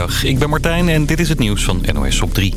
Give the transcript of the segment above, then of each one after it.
Ik ben Martijn en dit is het nieuws van NOS op 3.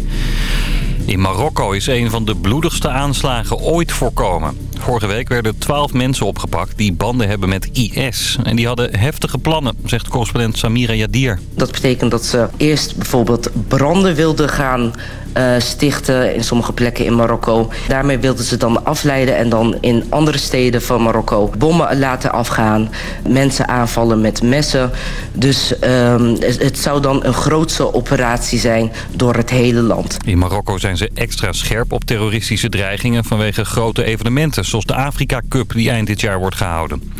In Marokko is een van de bloedigste aanslagen ooit voorkomen. Vorige week werden twaalf mensen opgepakt die banden hebben met IS. En die hadden heftige plannen, zegt correspondent Samira Yadir. Dat betekent dat ze eerst bijvoorbeeld branden wilden gaan uh, stichten in sommige plekken in Marokko. Daarmee wilden ze dan afleiden en dan in andere steden van Marokko bommen laten afgaan. Mensen aanvallen met messen. Dus uh, het zou dan een grootse operatie zijn door het hele land. In Marokko zijn ze extra scherp op terroristische dreigingen vanwege grote evenementen zoals de Afrika Cup die eind dit jaar wordt gehouden.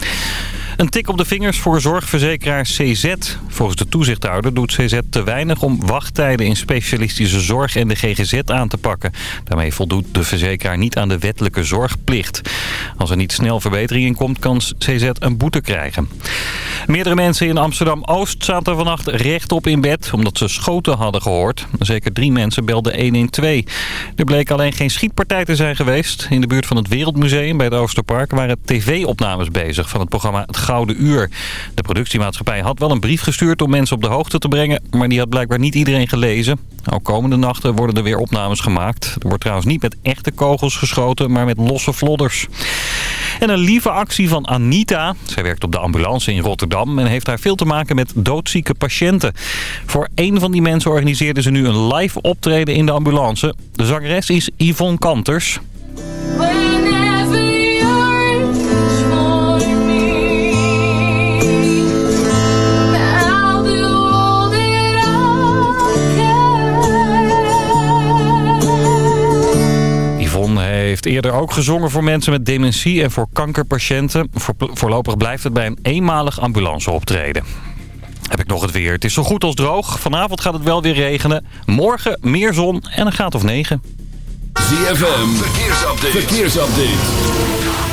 Een tik op de vingers voor zorgverzekeraar CZ. Volgens de toezichthouder doet CZ te weinig om wachttijden in specialistische zorg en de GGZ aan te pakken. Daarmee voldoet de verzekeraar niet aan de wettelijke zorgplicht. Als er niet snel verbetering in komt, kan CZ een boete krijgen. Meerdere mensen in Amsterdam-Oost zaten vannacht rechtop in bed omdat ze schoten hadden gehoord. Zeker drie mensen belden 112. Er bleek alleen geen schietpartij te zijn geweest. In de buurt van het Wereldmuseum bij het Oosterpark waren tv-opnames bezig van het programma Gouden Uur. De productiemaatschappij had wel een brief gestuurd om mensen op de hoogte te brengen, maar die had blijkbaar niet iedereen gelezen. Ook komende nachten worden er weer opnames gemaakt. Er wordt trouwens niet met echte kogels geschoten, maar met losse vlodders. En een lieve actie van Anita. Zij werkt op de ambulance in Rotterdam en heeft daar veel te maken met doodzieke patiënten. Voor een van die mensen organiseerde ze nu een live optreden in de ambulance. De zangeres is Yvonne Kanters. Heeft eerder ook gezongen voor mensen met dementie en voor kankerpatiënten. voorlopig blijft het bij een eenmalig ambulanceoptreden. Heb ik nog het weer. Het is zo goed als droog. Vanavond gaat het wel weer regenen. Morgen meer zon en een graad of 9. ZFM, verkeersupdate. verkeersupdate.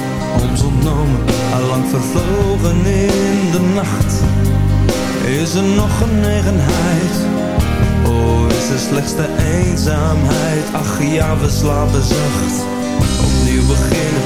vervlogen in de nacht. Is er nog genegenheid? Oh, is er slechts de eenzaamheid? Ach ja, we slapen zacht. Opnieuw beginnen,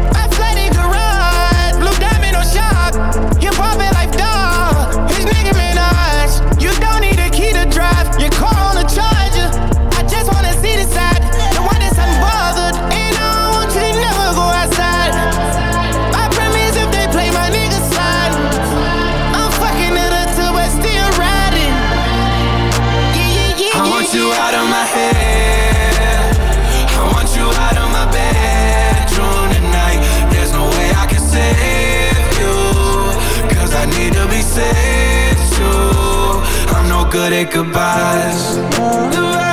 say goodbyes.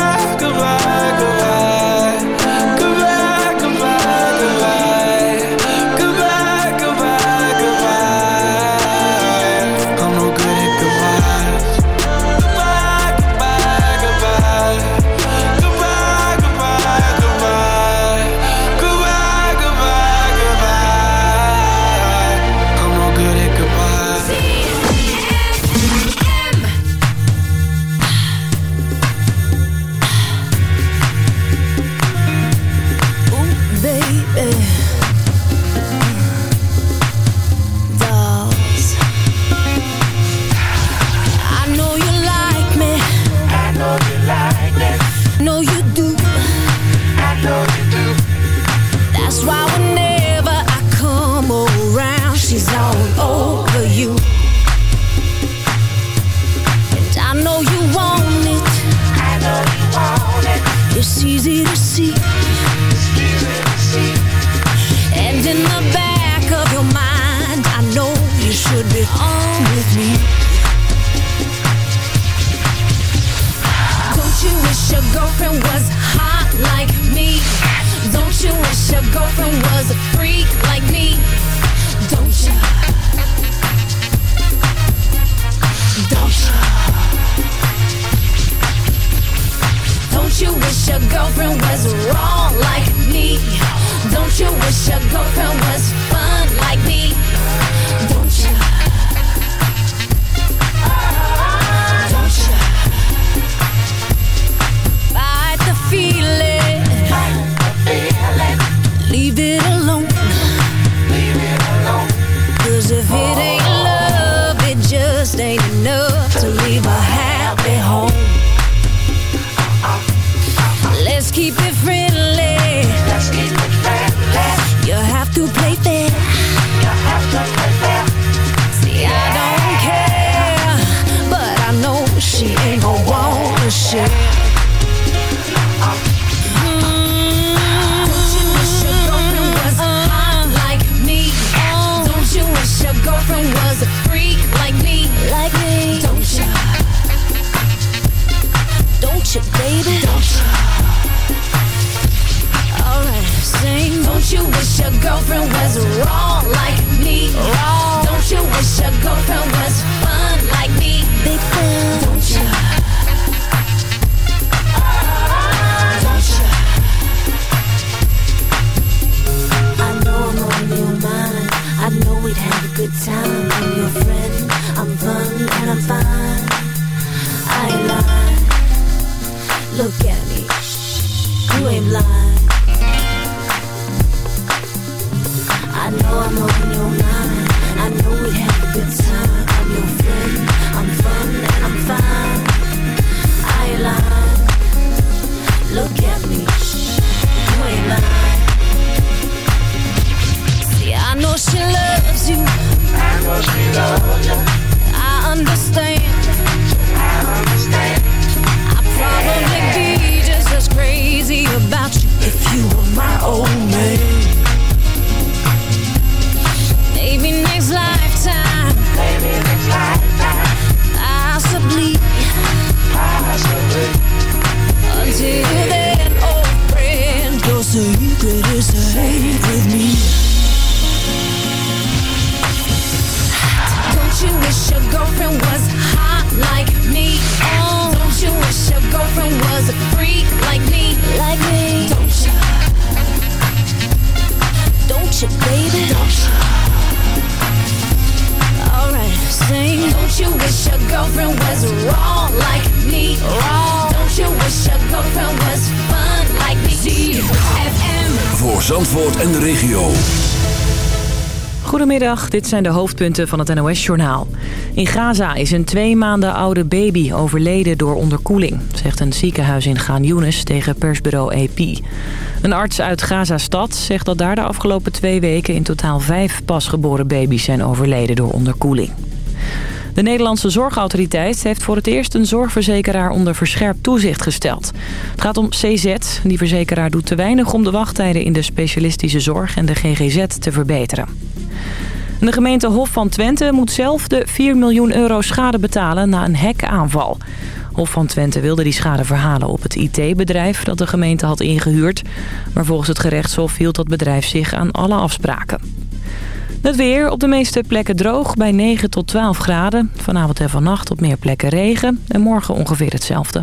Dit zijn de hoofdpunten van het NOS-journaal. In Gaza is een twee maanden oude baby overleden door onderkoeling... zegt een ziekenhuis in Gaan Younes tegen persbureau AP. Een arts uit Gaza-stad zegt dat daar de afgelopen twee weken... in totaal vijf pasgeboren baby's zijn overleden door onderkoeling. De Nederlandse Zorgautoriteit heeft voor het eerst een zorgverzekeraar onder verscherpt toezicht gesteld. Het gaat om CZ. Die verzekeraar doet te weinig om de wachttijden in de specialistische zorg en de GGZ te verbeteren. De gemeente Hof van Twente moet zelf de 4 miljoen euro schade betalen na een hekaanval. Hof van Twente wilde die schade verhalen op het IT-bedrijf dat de gemeente had ingehuurd. Maar volgens het gerechtshof hield dat bedrijf zich aan alle afspraken. Het weer op de meeste plekken droog bij 9 tot 12 graden. Vanavond en vannacht op meer plekken regen en morgen ongeveer hetzelfde.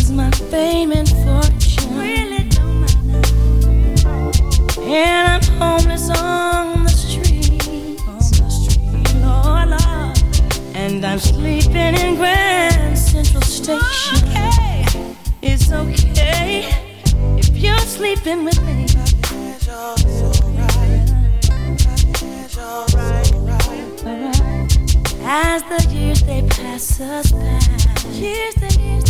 If my fame and fortune, really. And I'm homeless on the street, on the street, Lord, Lord. And I'm sleeping in Grand Central Station. It's okay if you're sleeping with me. As the years they pass us by, years the years,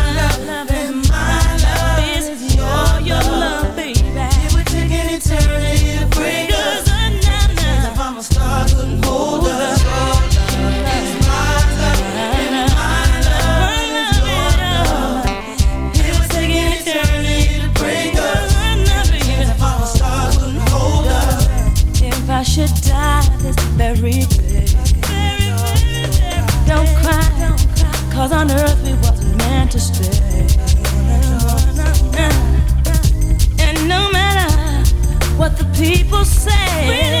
people say, really